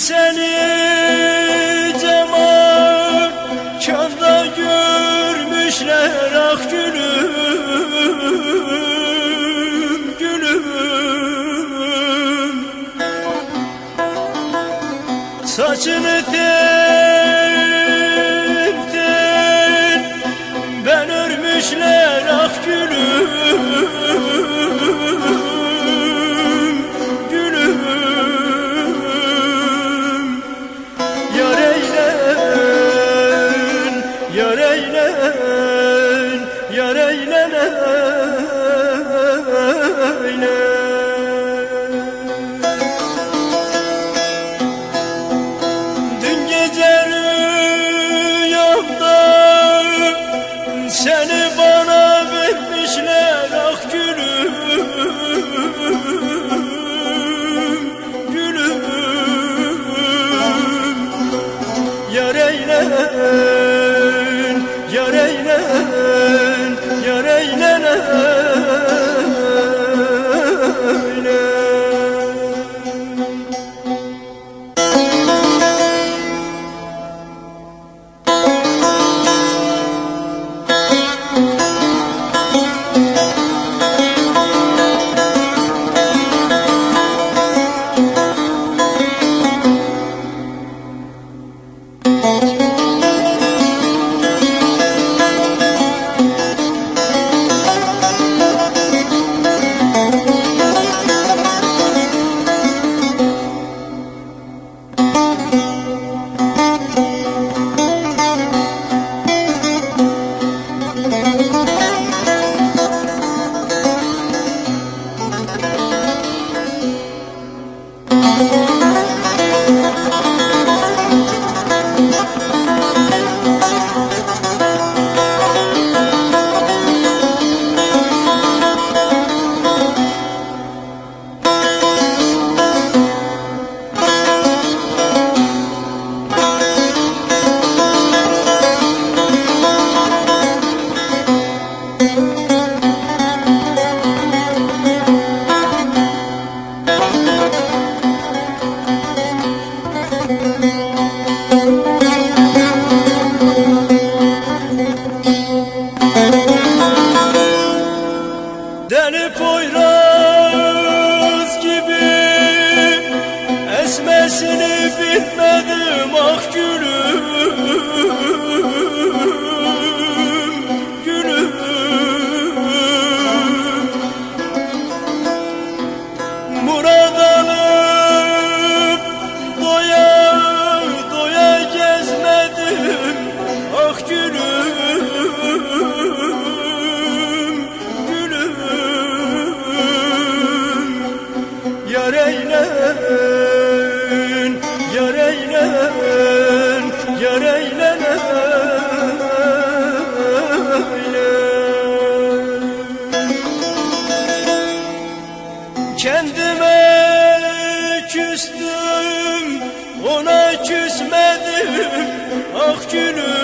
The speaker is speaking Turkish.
seni cemal Kanda görmüşler ak ah, gül Saçını tel bilmedim ah gülüm küsmedim ah gülüm